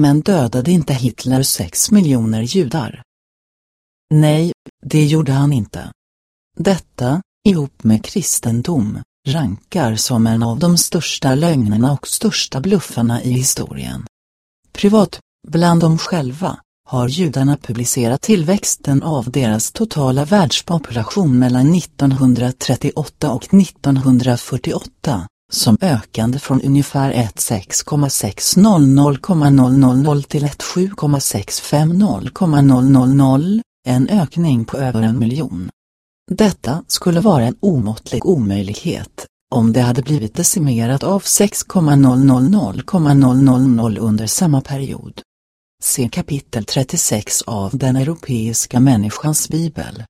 Men dödade inte Hitler sex miljoner judar? Nej, det gjorde han inte. Detta, ihop med kristendom, rankar som en av de största lögnerna och största bluffarna i historien. Privat, bland dem själva, har judarna publicerat tillväxten av deras totala världspopulation mellan 1938 och 1948, som ökande från ungefär 16,600,000 till 17,650,000, en ökning på över en miljon. Detta skulle vara en omåttlig omöjlighet, om det hade blivit decimerat av 6,000,000 under samma period. Se kapitel 36 av Den europeiska människans bibel.